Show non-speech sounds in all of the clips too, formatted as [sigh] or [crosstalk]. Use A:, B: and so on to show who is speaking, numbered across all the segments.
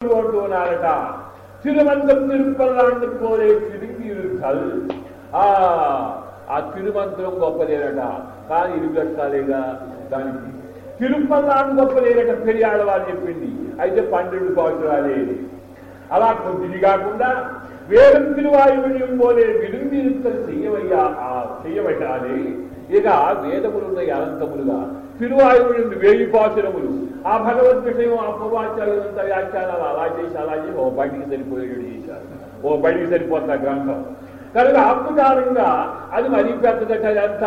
A: கொண்டோனாலட திருமந்தம் திருப்பல்லாண்டுக்கு போలే తిరిగిరుకల్ ఆ ఆ తిరుమంత్రం గొప్పదేనట. కానీ ఇరు ఇరుగట్టాలేగా దానికి. తిరుపల్లాడు గొప్పలేనట పెరియాడు వాళ్ళు చెప్పింది. అయితే పన్నెండు సంవత్సరాలే అలా కొద్దిది కాకుండా వేరం తిరువాయువుని పోలే విలువి చెయ్యవయ్యా చెయ్యబట్టాలి ఇక వేదములున్న అనంతములుగా. తిరువాయువుని వేయి పాచనములు ఆ భగవద్ విషయం ఆ వ్యాఖ్యానాలు అలా చేసి అలా చేసి ఓ బయటికి సరిపోయేడు చేశారు. ఓ బయటికి సరిపోతున్న గ్రంథం. కనుక అద్భుతారంగా అది మరీ పెద్దదట ఎంత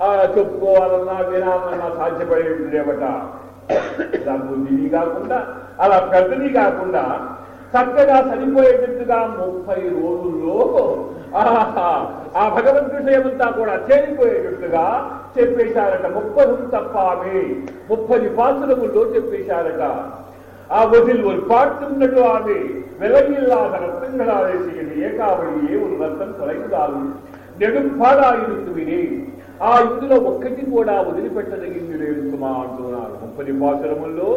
A: ఆ, చెప్పుకోవాలన్నా వినాలన్నా సాధ్యపడేది లేవట. బుద్ధిని కాకుండా అలా పెద్దది కాకుండా చక్కగా సరిపోయేటట్టుగా ముప్పై రోజుల్లో ఆ భగవద్ విషయమంతా కూడా చేరిపోయేటట్టుగా చెప్పేశారట ముప్పది తప్పామే ముప్పది పాత్రముల్లో చెప్పేశారట ఆ వదిల్ ஒரு பாட்டுன்னது ஆமே விலையில்லாத ரத்தங்களாலே செய்ய ஏகாவளியே ஒரு ரத்தம் தொலைந்தாலும் నెడుంపాడాయిరుతువిని ఆ ఇందులో ఒక్కటి కూడా వదిలిపెట్టదగింది లేదు సుమా అంటున్నారు ముప్పది పాసరముల్లో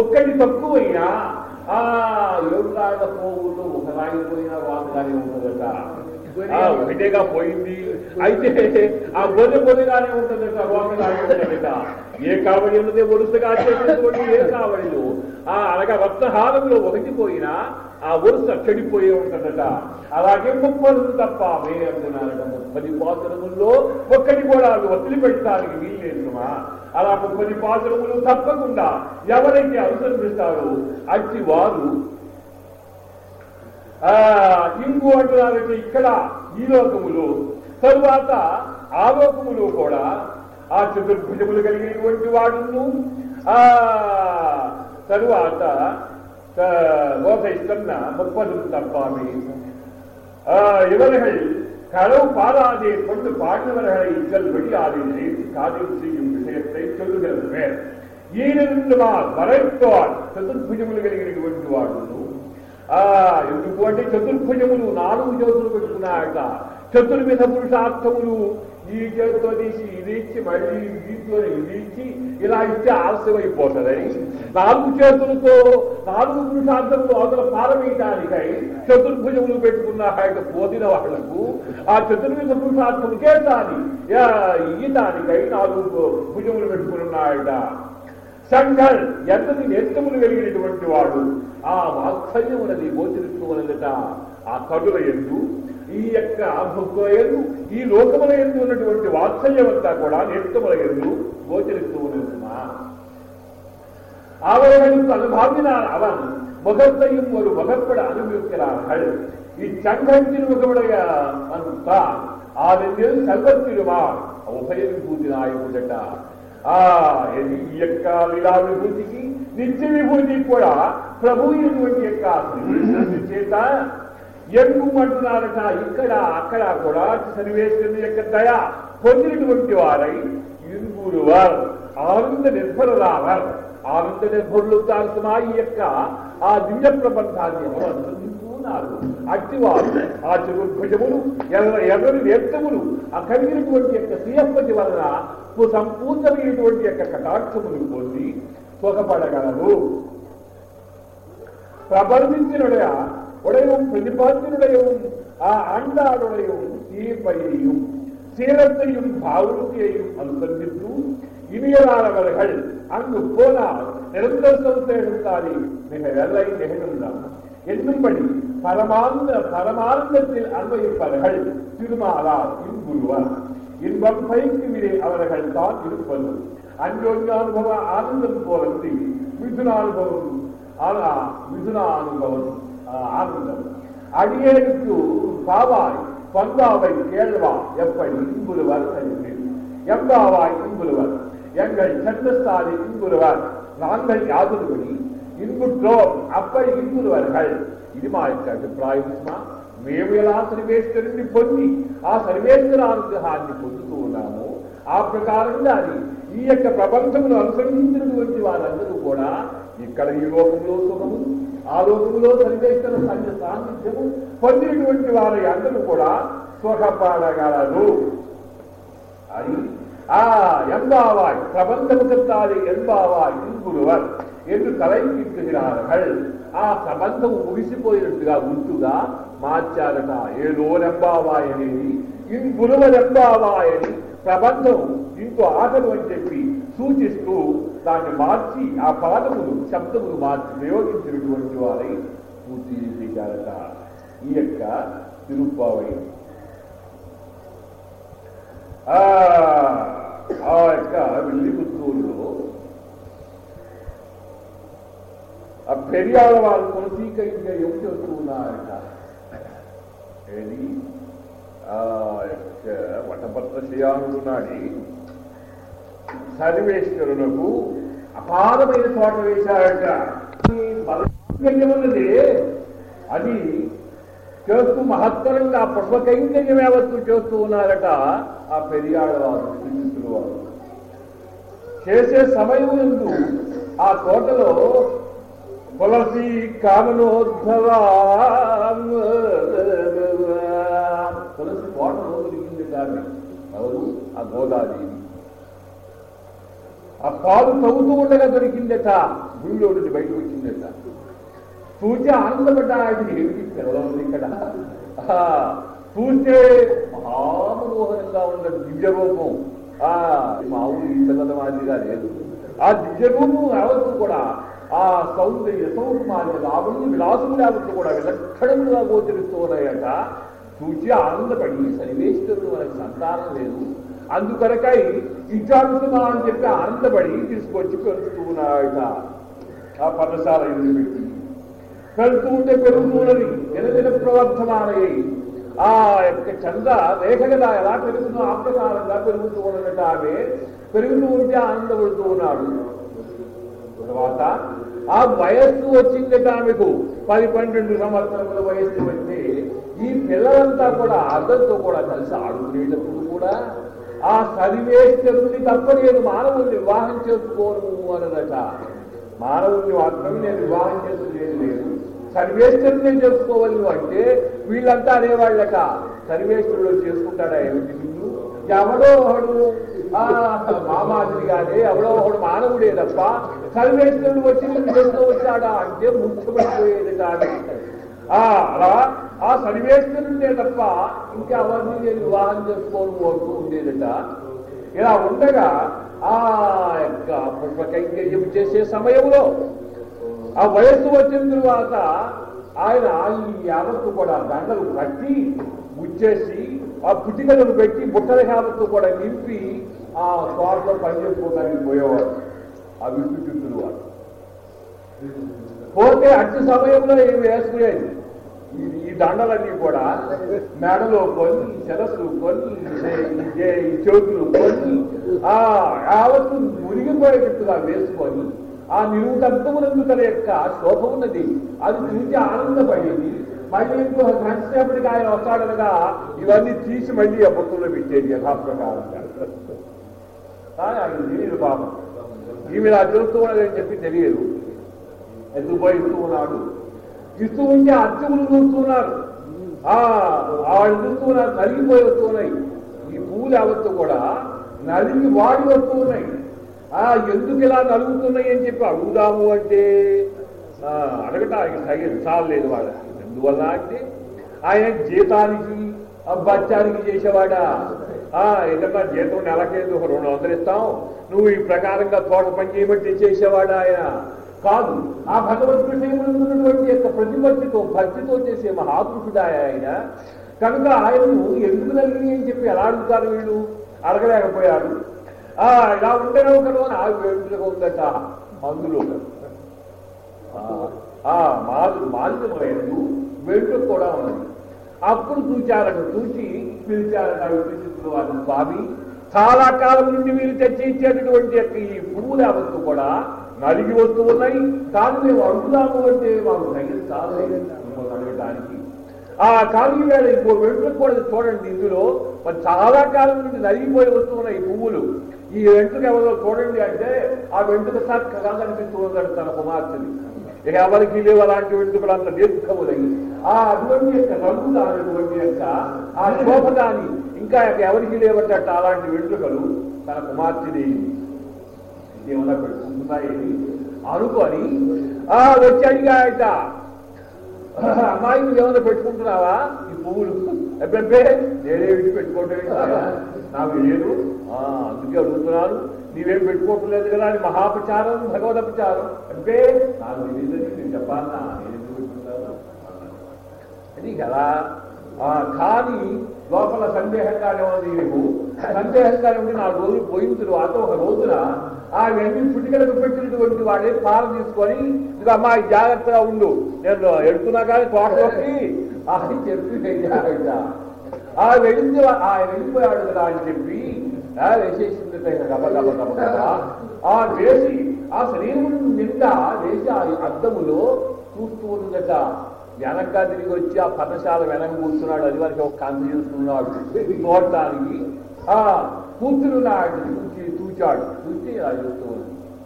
A: ఒక్కటి తక్కువైనా ఆ ఏడులాడ పోవుల్లో ఒక రాయి పోయినా వాకుగానే ఉంటుందట ఆ ఒకటేగా పోయింది. అయితే ఆ బొదె బొదెగానే ఉంటుంది వాకుగానే ఏ కావడి ఉన్నదే వరుసగా చేసినటువంటి ఏ కావడిలు? ఆ అనగా రత్నహారంలో ఒకటి పోయినా ఆ వరుస చెడిపోయే ఉంటుందట. అలాగే ముప్పలు తప్ప మే అంటున్నారట ముప్పది పాత్రముల్లో ఒక్కటి కూడా అది వదిలిపెట్టడానికి వీల్లేదుమా అలా ముప్పది పాత్రములు తప్పకుండా ఎవరైతే అనుసరిస్తారో అట్టి వారు ఆ ఇంగు అంటున్నారంటే ఇక్కడ ఈ లోకములు తరువాత ఆ లోకములు కూడా ఆ చతుర్భుజములు కలిగినటువంటి వాడును ఆ తరువాత லோகைத்தன்ன முப்பதும் தப்பாமே இவர்கள் களவு பாராதே கொண்டு பாடினவர்களை இச்சல் வெளியாதில்லை காதில் செய்யும் விஷயத்தை சொல்லுகிறது மேல் ఈయనమా వరైత్వాడు చతుర్భుజములు కలిగినటువంటి వాడు ఆ ఎందుకు అంటే చతుర్భుజములు నాలుగు చేతులు పెట్టుకున్నాయట చతుర్విధ పురుషార్థములు ఈ చేతితో తీసి ఇది ఇచ్చి మళ్ళీ దీంతో ఇది ఇచ్చి ఇలా ఇచ్చి ఆలస్యమైపోతుందని. నాలుగు చేతులతో నాలుగు పురుషార్థములు అవతల పారవేయటానికై చతుర్భుజములు పెట్టుకున్న ఆయన పోదిన వాళ్ళకు. ఆ చతుర్విధ పురుషార్థము చేతాని ఈతానికై నాలుగు భుజములు పెట్టుకున్నాయట సంఘల్ ఎంతటి నేత్రములు కలిగినటువంటి వాడు ఆ వాత్సల్యమునది గోచరిస్తున్నదట. ఆ కడుల ఎందు ఈ యొక్క భక్తులందు ఈ లోకముల ఎందు ఉన్నటువంటి వాత్సల్యమంతా కూడా నేత్రముల ఎందు గోచరిస్తూ ఉన్నదమ్మా அவர்களுக்கு அனுபவினார் அவன் முகத்தையும் ఈ முகப்பட அனுபவிக்கிறார்கள் இச்சங்கத்தின் ఆ தான் அதன் செல்வத்திருவான் உபயோகிப்பூதினாய் నాయకుడట. ఈ యొక్క లీలా విభూతికి నిత్య విభూతికి కూడా ప్రభు ఇటువంటి యొక్క చేత ఎంగు ఇక్కడ అక్కడ కూడా సన్నివేశుని యొక్క దయ పొందినటువంటి వారై ఇరుగురు వారు. ఆనంద నిర్భరరావారు. ఆ వెంటనే పొర్లుతాల్సినాయి యొక్క ఆ దివ్య ప్రబంధాన్ని అనుసరించుకున్నారు అట్టివారు ఆ చతుర్భుజములు ఎర్రని నేర్తములు ఆ యొక్క శ్రీయప్పటి వలన సంపూర్ణమైనటువంటి యొక్క కటాక్షములు పొంది సుఖపడగలరు. പ്രബർദ്ധിച്ചിനുടയ ഉടയവും പ്രതിഭാത്തിനുടയവും ആ ആണ്ടാടുടയവും ഈ പയ്യയും భావృతి ഭാവൃത്തിയെയും അനുസരിച്ചു இனியலானவர்கள் அங்கு போனால் நிரந்தர சௌத்தை எடுத்தாலே மிக வெள்ளை நிகழ்ந்தான் என்னும்படி பரமார்ந்த பரமார்ந்தத்தில் அன்பயிப்பவர்கள் திருமாலார் இன்புருவர். இன்பம் பயிற்சியிலே அவர்கள் தான் இருப்பது. அன்யோன்யானுபவ ஆனந்தம் போலன்றி மிதுனானுபவம் ஆனா மிதுனானுபவம் ஆனந்தம். அடியேனுக்கு பாவாய் பந்தாவை கேள்வா எப்படி இன்புருவர் அறிந்தேன் எம்பாவாய் இன்புருவர். எங்கள் சந்தஸ்தானில் இன்புறுவர். நாங்கள் யாதுருவடி இன்புற்றோம் அப்படி ఇన్గులవరగల్ ఇది మా యొక్క అభిప్రాయమా మేము ఎలా సర్వేశ్వరుని పొంది ఆ సర్వేశ్వర అనుగ్రహాన్ని పొందుతూ ఉన్నాము ఆ ప్రకారంగా అది ఈ యొక్క ప్రబంధమును అనుసరించినటువంటి వారందరూ కూడా ఇక్కడ ఈ లోకంలో సుఖము ఆ లోకంలో సర్వేశ్వర సంఘ సాన్నిధ్యము పొందినటువంటి వారి అందరూ కూడా సుఖపడగలరు అది ஆ எம்பாவாய் பிரபந்தமுகத்தாலே எம்பாவாய் இன்புருவர் என்று தலைக்கிட்டுகிறார்கள் ఆ ప్రబంధం ముగిసిపోయినట్టుగా ఉంటుగా మార్చారట ఏదో రెంబావాయ్ అనేది ఇంపురువ రెంబావాయ్ అని ప్రబంధం ఇంకో ఆటలు అని చెప్పి సూచిస్తూ దాన్ని మార్చి ఆ పాదములు శబ్దములు మార్చి ప్రయోగించినటువంటి వారై పూర్తి చేశారట ఈ యొక్క తిరుప్పావై ఆ యొక్క వెళ్ళి పుత్తూరులో ఆ పెరియాల వాళ్ళు కొనసీక ఇంకా ఏం చేస్తూ ఏది? ఆ యొక్క వటభద్ర శ్రీయానుడు నాడి సర్వేశ్వరులకు అపారమైన తోట వేశారట. ఉన్నది. అది చేస్తూ మహత్తరంగా పుష్పకైంకర్యం యావత్తు చేస్తూ ఉన్నారట. ఆ పెరియాడవారు వారు శ్రీకృష్ణుడు వారు చేసే సమయం ఎందు ఆ తోటలో తులసి కామనోద్భవ తులసి తోటలో దొరికింది కానీ ఎవరు ఆ గోదాదేవి ఆ పాలు తవ్వుతూ ఉండగా దొరికిందట భూమిలో నుండి బయటకు వచ్చిందట. చూచి ఆనందపడ్డ ఆయన ఏమిటి పిల్లలు ఇక్కడ? చూస్తే మహామనోహరంగా ఉన్న దివ్య రూపం ఆ మామూలు ఈ పిల్లల మాదిరిగా లేదు. ఆ దివ్య రూపం యావత్తు కూడా ఆ సౌందర్య సౌకుమార్య లాభం విలాసం యావత్తు కూడా విలక్షణంగా గోచరిస్తూ ఉన్నాయట చూచి ఆనందపడి సన్నివేశితుడు మనకి సంతానం లేదు. అందుకొరకై ఇచ్చాడుతున్నా అని చెప్పి ఆనందపడి తీసుకొచ్చి పెంచుతూ ఉన్నాయట ఆ పర్ణశాల ఇల్లు పెట్టి పెడుతూ ఉంటే పెరుగుతున్నది. దినదిన ప్రవర్ధమానయ్యి ఆ యొక్క చంద రేఖ కదా ఎలా పెరుగుతుందో ఆ పెరుగుతూ ఉన్నట్టు ఆమె పెరుగుతూ ఉంటే ఆనందపడుతూ ఉన్నాడు. తర్వాత ఆ వయస్సు వచ్చిందట ఆమెకు పది పన్నెండు సంవత్సరముల వయస్సు వచ్చి ఈ పిల్లలంతా కూడా అందరితో కూడా కలిసి ఆడుకునేటప్పుడు కూడా ఆ సరివేశ్వరుని తప్ప నేను మానవుని వివాహం చేసుకోను అనదట మానవుని మాత్రమే నేను వివాహం చేసుకునేది లేదు. సర్వేశ్వరుడే చేసుకోవాలి అంటే వీళ్ళంతా అనేవాళ్ళట. సర్వేశ్వరుడు చేసుకుంటాడా ఏమిటి నిన్ను? ఎవడో ఒకడు ఆ మామాదిరిగానే ఎవడో ఒకడు మానవుడే తప్ప సర్వేశ్వరుడు వచ్చి నిన్ను వచ్చాడా అంటే ముఖ్యమైపోయేది కాదు ఆ అలా ఆ సర్వేశ్వరుడే తప్ప ఇంకా అవన్నీ నేను వివాహం చేసుకోను అంటూ ఉండేదట. ఇలా ఉండగా ఆ యొక్క పుష్ప కైంకర్యం చేసే సమయంలో ఆ వయస్సు వచ్చిన తరువాత ఆయన ఈ యావత్తు కూడా దండలు కట్టి ముచ్చేసి ఆ పుట్టికలను పెట్టి బుట్టల యావత్తు కూడా నింపి ఆ తోటలో పనిచేసుకోవడానికి పోయేవాడు ఆ విద్యుత్తులు వాడు పోతే అట్టి సమయంలో ఏమి వేసుకునేది? ఈ- దండలన్నీ కూడా మెడలో కొన్ని శిరస్సు కొన్ని చేతులు కొన్ని ఆ యావత్తు మునిగిపోయేటట్టుగా వేసుకొని ఆ నిలువుటంతమునందు తన యొక్క శోభ ఉన్నది. అది చూసి ఆనందపడింది. మళ్ళీ ఇంకో గంటసేపటికి ఆయన వస్తాడనగా ఇవన్నీ తీసి మళ్ళీ ఆ బుట్టలో పెట్టేది యథాప్రకారంగా ఆయన తెలియదు పాపం. ఈమె ఇలా చూస్తూ ఉన్నదని చెప్పి తెలియదు. ఎందుకు ఇస్తూ ఉన్నాడు. ఇస్తూ ఉంటే అర్జునులు చూస్తున్నారు వాళ్ళు చూస్తున్నారు నలిగిపోయి వస్తున్నాయి ఈ పూలు యావత్తు కూడా నలిగి వాడి వస్తూ ఉన్నాయి. ఆ ఎందుకు ఇలా నలుగుతున్నాయి అని చెప్పి అడుగుదాము అంటే ఆ, అడగటానికి తగిన చాలలేదు వాడు ఎందువల్ల అంటే ఆయన జీతానికి ఆ బచ్చానికి చేసేవాడా. ఆ ఏదన్నా జీతం నెలకేందు ఒక రెండు వందలు ఇస్తాం. నువ్వు ఈ ప్రకారంగా తోట పని చేయబట్టి చేసేవాడా ఆయన. కాదు ఆ భగవద్ విషయములందున్నటువంటి యొక్క ప్రతిపత్తితో భక్తితో చేసే మహాపురుషుడా ఆయన. కనుక ఆయనను ఎందుకు నలిగి అని చెప్పి ఎలా అడుగుతారు వీళ్ళు? అడగలేకపోయారు. ఇలా ఉండేనో నౌకలు అని ఆగి వేడుకలుగా ఉందట మందులు. ఆ మాలు మాలిన్యమైనది వెంట్రుక కూడా ఉన్నది అప్పుడు చూచారట చూచి పిలిచారట విభజిస్తున్న వారు స్వామి చాలా కాలం నుండి మీరు తెచ్చి ఇచ్చేటటువంటి యొక్క ఈ పువ్వుల వస్తువు కూడా నలిగి వస్తూ ఉన్నాయి. కానీ మేము అడుగుదాము అంటే మాకు తగిన చాలు అడగటానికి ఆ ఖాళీ వేళ ఇంకో వెంట్రుక కూడా చూడండి ఇందులో. మరి చాలా కాలం నుండి నలిగిపోయి వస్తున్నాయి పువ్వులు. ఈ వెంట్రుక ఎవరో చూడండి అంటే ఆ వెంట్రుక సార్ కదా ఉన్నాడు తన కుమార్తెని. ఇక ఎవరికి లేవు అలాంటి వెంట్రుకలు అంత దీర్ఘములై ఆ అటువంటి యొక్క రంగు దానటువంటి యొక్క ఆ శోభ దాని ఇంకా ఎవరికి లేవట అలాంటి వెంట్రుకలు తన కుమార్తెని ఏమన్నా పెట్టుకుంటున్నాయేమి అనుకొని ఆ వచ్చి అడిగాయట [laughs] అమ్మాయి నువ్వు ఏమైనా పెట్టుకుంటున్నావా? ఈ పువ్వులు. అబ్బే నేనే విడి పెట్టుకోవటం [laughs] నాకు లేదు ఆ, అందుకే అడుగుతున్నాను. నీవేం పెట్టుకోవట్లేదు కదా అని మహాపచారం భగవద్ అపచారం అబ్బే నాకు తెలియదని నేను చెప్పాలన్నా. నేను ఎందుకు పెట్టుకుంటాను? అది కదా. కానీ లోపల సందేహంగానే ఉంది నీకు సందేహంగానే ఉండి నాలుగు రోజులు పోయిన తరువాత ఒక రోజున ఆ వెండి పుట్టికలకు పెట్టినటువంటి వాడే పాల తీసుకొని ఇక అమ్మాయి జాగ్రత్తగా ఉండు. నేను ఎడుతున్నా కానీ తోటలోకి. అని చెప్పి వెళ్ళాడట. ఆ వెళ్ళింది వా- ఆ వెళ్ళిపోయాడు కదా అని చెప్పి వేసేసింది గబ గబ గబ గబ ఆ వేసి ఆ శరీరం నిండా వేసి ఆ అద్దములో చూస్తూ ఉందట వెనక తిరిగి వచ్చి ఆ పర్ణశాల వెనక కూర్చున్నాడు. అది వారికి ఒక కంద చేస్తున్నాడు. చూడటానికి ఆ కూర్చున్నాడు చూచి చూచాడు. చూచి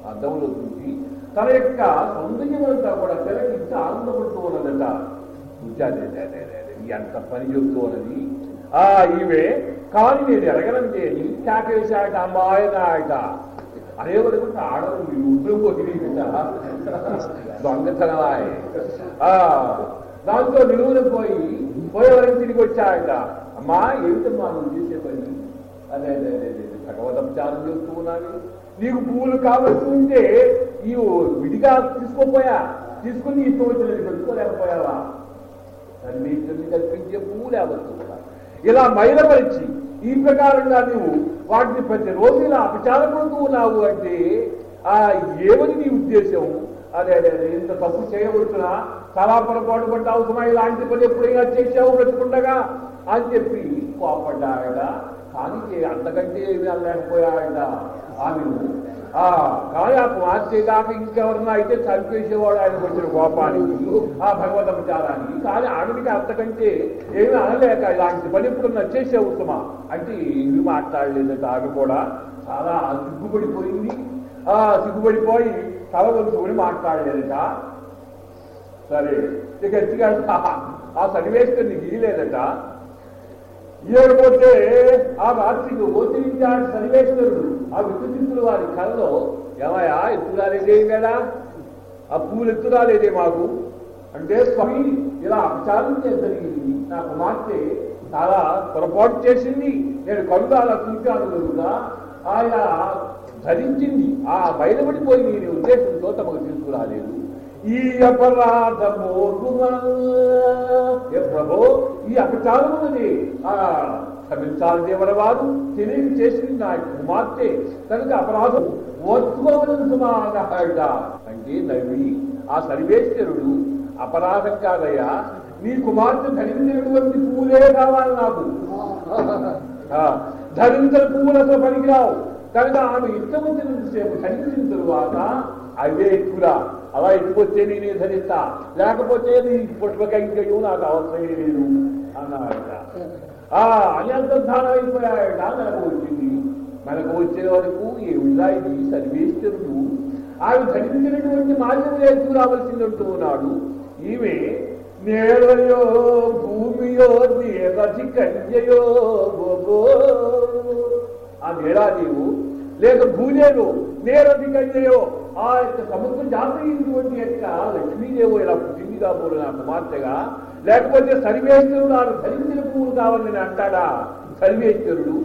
A: అద్దంలో చూసి తన యొక్క సౌందర్యమంతా కూడా తిరగించి ఆనందపడుతూ ఉన్నదట. చూచాడు ఎంత పని చెబుతూ ఉన్నది. ఆ ఇవే కానీ నేను ఎరగనంటే అని కేకేశాట అమ్మాయనాయట అదే వరకు ఆడవు మీరు ఉద్రం పోయిట ఆ దాంతో నిలువున పోయి పోయే తిరిగి వచ్చాయట. అమ్మా ఏమిటమ్మా నువ్వు చేసే పని? అదే అదే అదే అదే చేస్తూ ఉన్నాను. నీకు పువ్వులు కావలసి ఉంటే ఈ విడిగా తీసుకోపోయా? తీసుకుని ఇష్టం వచ్చినట్టు పెట్టుకోలేకపోయావా? అన్నింటిని కల్పించే పువ్వులే అవస్తూ ఇలా మైలపరిచి ఈ ప్రకారంగా నువ్వు వాటిని ప్రతిరోజు ఇలా అపచారపడుతూ ఉన్నావు అంటే ఆ ఏమని నీ ఉద్దేశం? అదే అదే అదే ఇంత తప్పు చేయవచ్చునా చాలా పొరపాటు పడ్డావు సుమా ఇలాంటి పని ఎప్పుడైనా చేసావు బ్రతుకుండగా అని చెప్పి కోపడ్డాడ కానీ అంతకంటే ఏమి అనలేకపోయాడ ఆమెను ఆ కానీ ఆ కుమార్తె ఇంకెవరన్నా అయితే చంపేసేవాడు ఆయనకు వచ్చిన కోపానికి ఆ భగవదపచారానికి కానీ ఆవిడికి అంతకంటే ఏమి అనలేక ఇలాంటి పని ఇప్పుడు నచ్చేసే ఉత్తమ? అంటే ఏమి మాట్లాడలేదట ఆమె కూడా. చాలా సిగ్గుపడిపోయింది. ఆ సిగ్గుపడిపోయి తల వంచుకొని మాట్లాడలేదట. సరే ఇక ఎత్తిగా ఆ సన్నివేశం గీయలేదట లేకపోతే ఆ రాత్రికి ఓతిరించాడు సన్నివేశ్వరుడు ఆ వికృతిస్తులు వారి కళలో ఎత్తు ఎత్తురాలేదే కదా ఆ పూలు ఎత్తురాలేదే మాకు? అంటే స్వామి ఇలా అపచారం జరిగింది నా కుమార్తె చాలా పొరపాటు చేసింది. నేను కళ్ళు అలా చూశాను కూడా ఆయన ధరించింది. ఆ బయలుపడిపోయి నేను ఉద్దేశంతో తమకు తీసుకురాలేదు. ఈ అపరాధ ఏ ప్రభో ఈ అపచారం ఆ క్షమించాలి దేవరవారు తెలివి చేసింది నా కుమార్తె కనుక అపరాధం ఓర్చుకోవలను అంటే నవి ఆ సర్వేశ్వరుడు అపరాధం కాదయ్యా నీ కుమార్తె ధరించినటువంటి పూలే కావాలి నాకు. ఆ, ధరించిన పువ్వులు అసలు పనికిరావు కనుక ఆమె ఇష్టం వచ్చినంతసేపు ధరించిన తరువాత అవే కూడా అలా ఎట్టుకొచ్చే నేనే ధరిస్తా లేకపోతే నీ పుష్పకంకయు నాకు అవసరం లేదు అన్నాడట ఆ అని అంతర్ధానం అయిపోయాడట మనకు వచ్చింది. మనకు వచ్చే వరకు ఏమిటా ఇది? సర్వేశ్వరుడు ఆమె ధరించినటువంటి మార్గం ఎక్కువ రావాల్సిందంటూ ఉన్నాడు. ఈమె నేలయో భూమియో నేలది కంజయో ఆ ఆ నీవు లేక భూదేవు నేరధికయ్యో ఆ యొక్క సముద్రం జాతీయుటువంటి యొక్క లక్ష్మీదేవు ఇలా పుట్టింది కాబోలు నా కుమార్తెగా లేకపోతే సర్వేశ్వరుడు నాకు ధరించిన పువ్వులు కావాలని అంటాడా? సర్వేశ్వరుడు.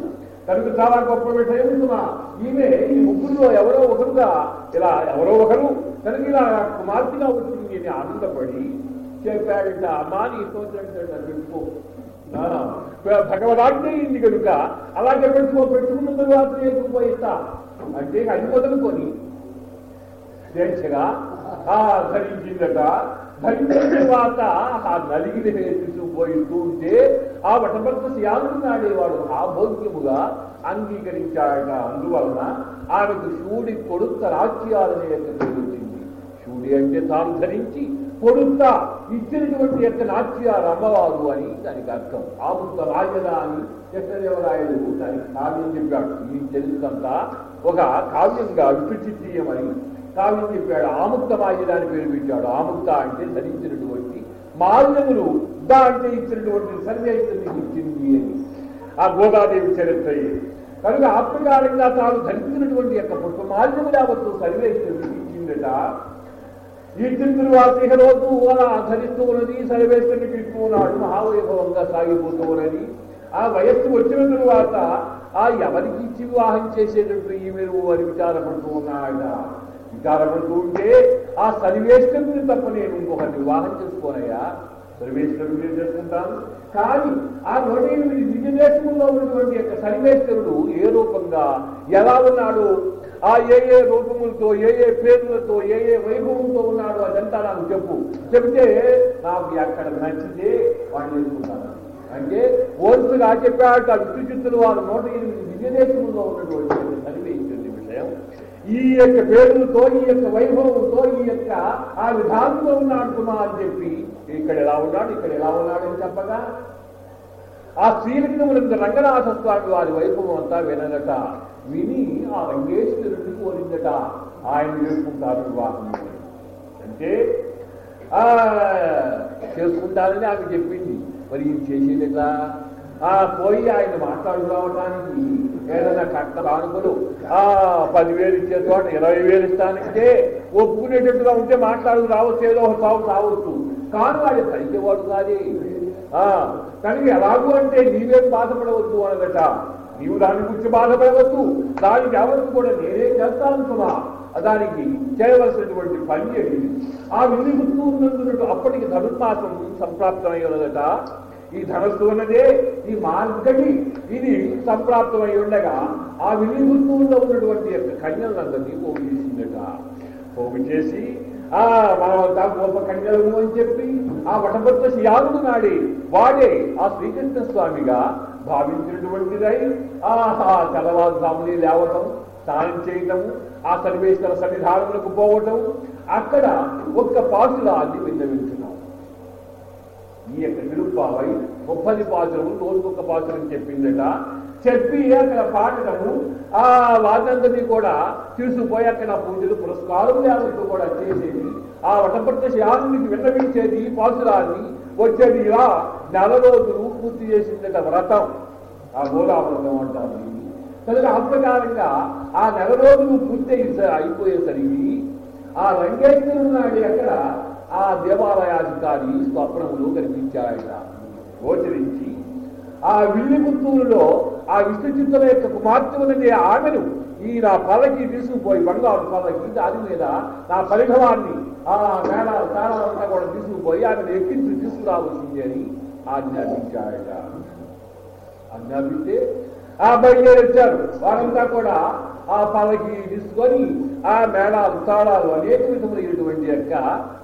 A: కనుక చాలా గొప్ప విషయం సుమా. ఈమె ఈ ముగ్గురులో ఎవరో ఒకరుగా ఇలా ఎవరో ఒకరు కనుక ఇలా కుమార్తెగా వచ్చింది అని ఆనందపడి చెప్పాడంట అమ్మా నీ ఇష్టం పెట్టుకో ఆ, భగవదాజ్ఞ అయింది కనుక అలాగే పెట్టుకో పెట్టుకున్న తరువాత నేర్చుకుపోయిస్తా అంటే అది మొదలుకొని. స్వేచ్ఛగా ఆ ధరించిందట. ధరించిన తర్వాత ఆ నలిగిన తీసుకుపోయిస్తూ ఉంటే ఆ వటభర్త శియాలున్నాడేవాడు ఆ భోగ్యముగా అంగీకరించాడట. అందువలన ఆమెకు శివుడి కొడుత రాజ్యాలనే యొక్క శివుడి అంటే తాను ధరించి పొడుత ఇచ్చినటువంటి యొక్క నాట్యాలు అమ్మవారు అని దానికి అర్థం. ఆముత రాజద అని కృష్ణదేవరాయలు దానికి కావ్యం చెప్పాడు. ఈ తెలుసంతా ఒక కావ్యంగా వికృతిమని కావ్యం చెప్పాడు. ఆముక్త మాల్యద అని పేరు పెట్టాడు. ఆముక్త అంటే ధరించినటువంటి మాల్యములు దా అంటే ఇచ్చినటువంటి సర్వేశ్వరునికి ఇచ్చింది అని. ఆ గోదాదేవి చరిత్ర కనుక ఆత్మకారంగా తాను ధరించినటువంటి యొక్క పుష్పమాల్యము యావత్తు సర్వేశ్వరునికి ఇచ్చిందట. ఇచ్చిన తరువాత రోజు అలా ధరిస్తూ ఉన్నది సర్వేశ్వరుని పిలుస్తూ మహావైభవంగా సాగిపోతూ ఉన్నది ఆ వయస్సు వచ్చిన తరువాత ఆ ఎవరికి ఇచ్చి వివాహం చేసేటట్టు ఈ మీరు అని విచారపడుతూ ఉన్నాయట. విచారపడుతూ ఉంటే ఆ సర్వేశ్వరుని తప్ప నేను ఇంకొకరిని వివాహం చేసుకోనయ్యా. సర్వేశ్వరుడు నేను చేసుకుంటాను కానీ ఆ నూట ఎనిమిది దివ్యదేశంలో ఉన్నటువంటి యొక్క సర్వేశ్వరుడు ఏ రూపంగా ఎలా ఉన్నాడు? ఆ ఏ ఏ రూపములతో ఏ ఏ పేర్లతో ఏ ఏ వైభవంతో ఉన్నాడు అదంతా నాకు చెప్పు. చెబితే నాకు ఎక్కడ నచ్చితే వాడిని చేసుకుంటాను అంటే ఓర్పుగా చెప్పాడు ఆ విష్ణుచిత్తులు వారు నూట ఎనిమిది విజయదేశంలో ఉన్నటువంటి విషయం. ఈ యొక్క పేరులతో ఈ యొక్క వైభవంతో ఈ యొక్క ఆ విధానంలో ఉన్నాడు సుమా అని చెప్పి ఇక్కడ ఎలా ఉన్నాడు ఇక్కడ ఎలా ఉన్నాడు అని చెప్పగా ఆ శ్రీలింగములందు రంగనాథ స్వామి వారి వైభవం అంతా వినగట విని ఆ రంగేశ్వరుడిని కోరిందట ఆయన చేసుకుంటారు వివాహం. అంటే ఆ చేసుకుంటారని ఆమె చెప్పింది. మరి ఇది చేసేదిగా ఆ పోయి ఆయన మాట్లాడుకోవడానికి ఏదైనా కట్ట కానుకలు ఆ పదివేలు ఇచ్చే చోట ఇరవై వేలు ఇస్తానంటే ఒప్పుకునేటట్టుగా ఉంటే మాట్లాడుకు రావచ్చు ఏదో ఒక సాగు రావచ్చు. కాను వాడు కలిసేవాడు కాదు. ఆ కనుక ఎలాగూ అంటే నీవేం బాధపడవద్దు అనదట నీవు దాని గురించి బాధపడవద్దు. దానికి ఎవరికి కూడా నేనే చేస్తాను సుమా. దానికి చేయవలసినటువంటి పని అది ఆ విధి గుర్తు ఉన్నందుకు అప్పటికి ధనుర్మాసం సంప్రాప్తమై ఉన్నదట ఈ ధనస్సు ఉన్నదే ఈ మార్గడి ఇది సంప్రాప్తమై ఉండగా ఆ విధి గుర్తుల్లో ఉన్నటువంటి యొక్క కన్యలందరినీ పోగు చేసిందట. పోగు చేసి ఆ మనమంతా గొప్ప కన్యలము అని చెప్పి ఆ వటభద్ర యాదుడు నాడే వాడే ఆ శ్రీకృష్ణ స్వామిగా భావించినటువంటిదై ఆ తెల్లవారుజాముని లేవటం స్నానం చేయటము ఆ సర్వేశ్వర సన్నిధానములకు పోవటం అక్కడ ఒక్క పాసులాన్ని విన్నవించున్నాం. ఈ యొక్క నిరుపావై ముప్పది పాత్రము రోజుకొక పాత్రం చెప్పిందట. చెప్పి అక్కడ పాడటము ఆ వాళ్ళందరినీ కూడా తీసుకుపోయి అక్కడ పూజలు పురస్కారం లేవట్టు కూడా చేసేది. ఆ వటపట్ట శానికి విన్నవించేది పాసురాన్ని వచ్చేది ఇలా నెల రోజులు పూర్తి చేసిందట వ్రతం. ఆ గోదావృతం అంటారు కనుక ఆ ఆ నెల రోజులు పూర్తి అయిపోయేసరికి ఆ రంగేశ్వరుడు నాడు అక్కడ ఆ దేవాలయాధికారి స్వప్నములు కనిపించాయట. గోచరించి ఆ విల్లి పుత్తూరులో ఆ విష్ణుచిత్తుల యొక్క కుమార్తె ఉన్నది ఆమెను ఈ నా పల్లకి తీసుకుపోయి బంగారు పల్లకి దాని మీద నా పరిభవాన్ని ఆ మేళ తాళాలంతా కూడా తీసుకుపోయి ఆమెను ఎక్కించి తీసుకురావాల్సింది అని ఆజ్ఞాపించాయట ఆజ్ఞాపిస్తే ఆ బయలుదేరి వచ్చారు. వారంతా కూడా ఆ పల్లకి తీసుకొని ఆ మేళాలు తాళాలు అనేక విధములైనటువంటి యొక్క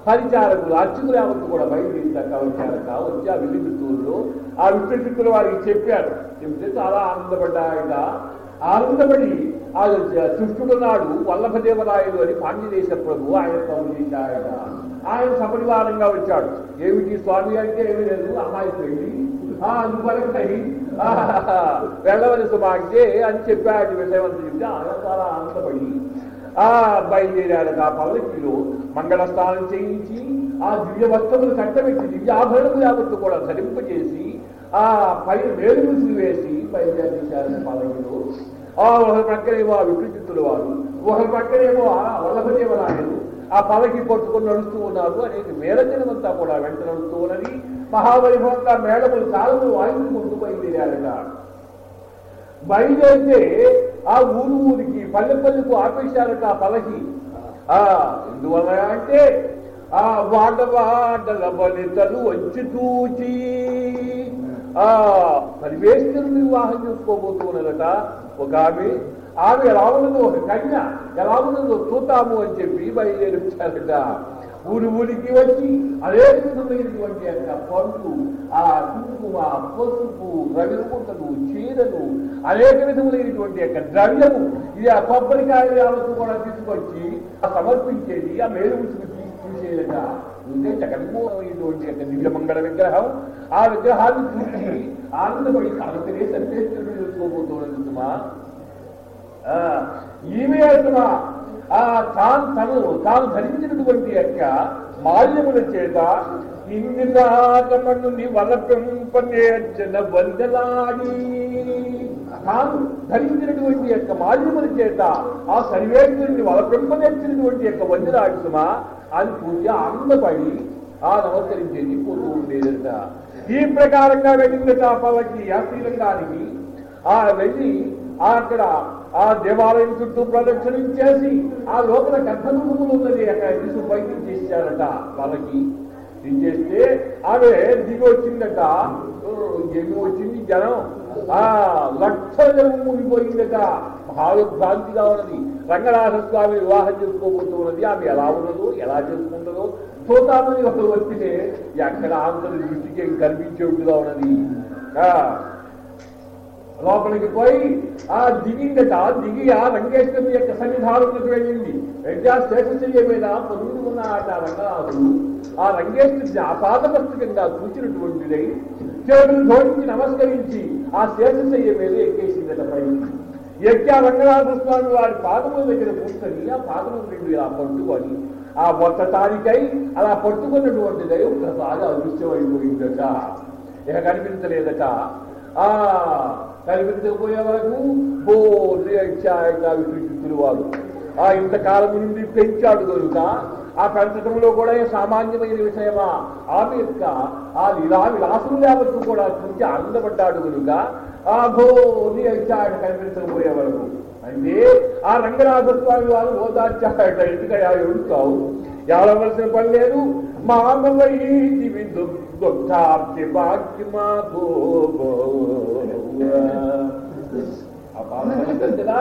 A: పరిచారకులు అర్చకులు యావత్తు కూడా బయలుదేరిదాకా వచ్చారట వచ్చి ఆ విల్లిపుత్తూరులో ఆ విష్ణుచిత్తులు వారికి చెప్పారు. చెప్తే చాలా ఆనందపడ్డాయట ఆనందపడి ఆ శిష్యుడున్నాడు నాడు వల్లభదేవరాయలు అని పాండ్యదేశ ప్రభు ఆయన కౌలు ఆయన సపరివారంగా వచ్చాడు. ఏమిటి స్వామి అంటే ఏమీ లేదు. అమ్మాయి పెళ్ళి వెళ్ళవలసి మాకే అని చెప్పాడు. విషయవంత చెప్తే ఆయన చాలా ఆనందపడి. ఆ బయలుదేరాడు ఆ పల్లకిలో మంగళస్నానం చేయించి ఆ దివ్య వస్త్రములు కట్టబెట్టి దివ్యాభరణము యావత్తు కూడా ధరింపజేసి ఆ పై వేలు వేసి బయలుదేరించారు పల్లకిలో ఒక ప్రక్కనేమో ఆ వికృతిత్తుల వారు ఒక ప్రక్కనేమో ఆ వల్లభదేవరాయలు ఆ పలకి పట్టుకొని నడుస్తూ ఉన్నారు. అనేక మేళజనమంతా కూడా వెంట నడుస్తూ ఉన్నది. మహావైభవంగా మేడములు కాలములు వాయించుకుంటూ బయలుదేరారట. బయలుదేరితే ఆ ఊరు ఊరికి పల్లె పల్లెకు ఆపేశారట ఆ పలకి ఆ ఎందువల్ల అంటే ఆ వాడవాడల బలితలు వచ్చి తూచి ఆ పరివేశ్వరుని వివాహం చేసుకోబోతున్నదట ఒక ఆమె ఆమె ఎలా ఉన్నదో ఒక కన్య ఎలా ఉన్నదో చూతాము అని చెప్పి బయలుదేరి వచ్చారట ఊరి ఊరికి వచ్చి అదే విధమైనటువంటి యొక్క పండ్లు ఆ కుంకుమ పసుపు రవిముంటలు చీరలు అనేక విధములైనటువంటి యొక్క ద్రవ్యము ఇది ఆ కొబ్బరికాయ కూడా తీసుకొచ్చి ఆ సమర్పించేది ఆ మేలు ముసుగు చూసేదట ఉంటే జగన్మూలమైనటువంటి యొక్క దివ్య మంగళ విగ్రహం. ఆ విగ్రహాన్ని చూసి ఆనందపడి కలతనే సర్వేశ్వరుడు చేసుకోబోతున్నది సుమా. ఆ, ఈమె సుమా ఆ తాను తను తాను ధరించినటువంటి యొక్క మాల్యముల చేత ఇందిరాగమను వలపెంపనేర్చిన వందలాడి. తాను ధరించినటువంటి యొక్క మాల్యముల చేత ఆ సర్వేశ్వరుని వలపెంపనేర్చినటువంటి యొక్క వందలాడుతుమా అని చూసి ఆనందపడి ఆ నమస్కరించేది పోతూ ఉండేదట. ఈ ప్రకారంగా వెళ్ళిందట ఆ ఆ శ్రీరంగానికి. ఆ వెళ్ళి అక్కడ ఆ దేవాలయం చుట్టూ ప్రదక్షిణం చేసి ఆ లోపల గర్భగుడుములు ఉన్నది అక్కడ తీసు బయటికి చేశారట వాళ్ళకి. చేస్తే ఆమె దిగి వచ్చిందట. ఎన్ని వచ్చింది జనం. ఆ లక్ష జనం మునిపోయిందట భావభ్రాంతిగా ఉన్నది. రంగనాథ స్వామి వివాహం చేసుకోబోతూ ఉన్నది ఆమె ఎలా ఉన్నదో ఎలా చేసుకుంటుందో చూద్దామని ఒకరు వస్తే ఎక్కడ ఆంధ్ర దృష్టికి కనిపించేట్టుగా ఉన్నది ఆ లోపలికి పోయి ఆ దిగిందట దిగి ఆ రంగేశ్వరి యొక్క సన్నిధానంలోకి వెళ్ళింది. వెంటనే శేషశయ్య మీద పొరుగుడు ఉన్న ఆట రంగనాథుడు. ఆ రంగేశ్వరిని ఆపాదపస్తకంగా కూర్చున్నటువంటిదై చేతులు జోడించి నమస్కరించి ఆ శేషశయ్య మీద ఎక్కేసిందట పైకి. యజ్ఞ రంగనాథ స్వామి వారి పాదముల దగ్గర కూర్చొని ఆ పాదముల రెండు ఇలా పట్టుకొని ఆ ఒక్కసారికై అలా పట్టుకున్నటువంటిదై ఒకసారి అదృశ్యమైపోయిందట. ఇక కనిపించలేదట. ఆ కనిపించకపోయే వరకు బోర్లు ఇచ్చాయట విశ్వచిత్తులు వారు. ఆ ఇంతకాలం నుండి పెంచాడు కనుక ఆ పెంచడంలో కూడా సామాన్యమైన విషయమా? ఆమె యొక్క ఆ లీలా విలాసం లేవచ్చు కూడా చూసి ఆనందపడ్డాడు కనుక ఆ భోని ఇచ్చాడు కనిపించకపోయే వరకు. అంటే ఆ రంగనాథస్వామి వారు ఓదార్చాడట ఎందుకయా ఏడుస్తావు ఏడవలసిన పని లేదు. మామవైదివి దుఃఖార్తి భాగ్యమా భో ఆ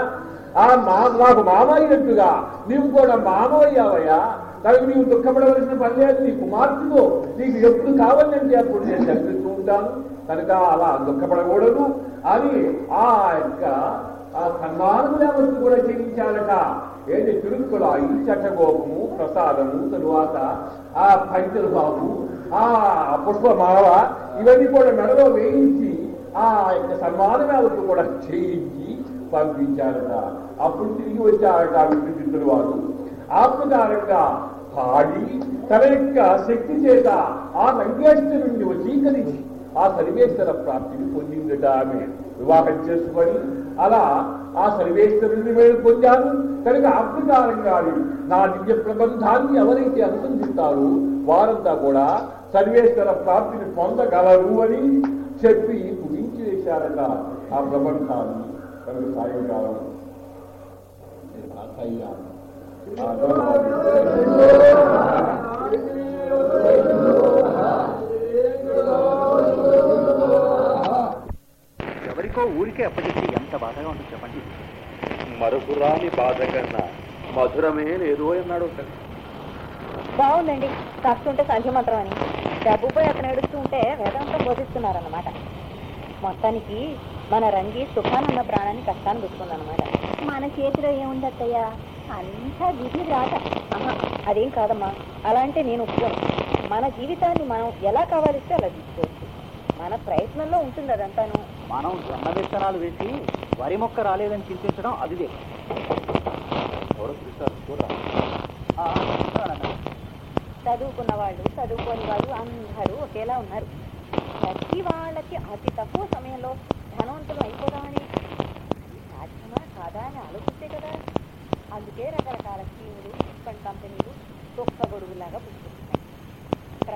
A: ఆ మా నాకు మామ అయినట్టుగా నీవు కూడా మామ అయ్యావయ్యా కనుక నీవు దుఃఖపడవలసిన పని లేదు. నీ కుమార్తెతో నీకు ఎప్పుడు కావాలంటే అప్పుడు నేను కనిపిస్తూ ఉంటాను. కనుక అలా దుఃఖపడకూడదు. అవి ఆ యొక్క ఆ సన్మానము కూడా చేయించాలట. ఏంటి తిరుక్కుల ఈ చట్టగోపము ప్రసాదము తరువాత ఆ పంచల బాబు ఆ పుష్పమావ ఇవన్నీ కూడా మెడలో వేయించి ఆ యొక్క సన్మాన కూడా చేయించి పంపించారట అప్పుడు తిరిగి వచ్చారట విద్యుత్తులు వారు. ఆత్మకారంగా పాడి తన యొక్క శక్తి చేత ఆ రంగేశ్వరుణ్ణి వశీకరించి ఆ సర్వేశ్వర ప్రాప్తిని పొందిందట ఆమె వివాహం చేసుకొని అలా ఆ సర్వేశ్వరుని మేము పొందాను. కనుక ఆ ప్రకారంగా నా దివ్య ప్రబంధాన్ని ఎవరైతే అనుసంధిస్తారో వారంతా కూడా సర్వేశ్వర ప్రాప్తిని పొందగలరు అని చెప్పి ముగించి వేశారట ఆ ప్రబంధాన్ని. కనుక సాయంకాలం అయ్యాను
B: ఊరికే అప్పచెప్పి ఎంత బాధగా ఉంటుంది చెప్పండి.
A: మరపురాని బాధ కన్నా మధురమే లేదు అన్నాడు.
C: బాగుందండి చస్తుంటే సంఖ్యమంత్రం అని డబ్బుపై అతను ఏడుస్తూ ఉంటే వేదాంతం బోధిస్తున్నారన్నమాట. మొత్తానికి మన రంగి సుఖానన్న ప్రాణాన్ని కష్టాన్ని పెట్టుకుందన్నమాట మన చేతిలో ఏముంది అత్తయ్య? అంతా విధి ఆహా, అదేం కాదమ్మా. అలా అంటే నేను ఒప్పుకోను. మన జీవితాన్ని మనం ఎలా కావాలిస్తే అలా తీసుకోవచ్చు. మన ప్రయత్నంలో ఉంటుంది అదంతాను.
B: మనం జొన్న విత్తనాలు వేసి వరి మొక్క రాలేదని చింతించడం అదిదే.
C: చదువుకున్న వాళ్ళు చదువుకోని వాళ్ళు అందరూ ఒకేలా ఉన్నారు. ప్రతి వాళ్ళకి అతి తక్కువ సమయంలో ధనవంతులు అయిపోదామని. సాధ్యమా కాదా అని ఆలోచిస్తే కదా. అందుకే రకరకాల స్కీములు చిట్ ఫండ్ కంపెనీలు తొక్క గొడుగులాగా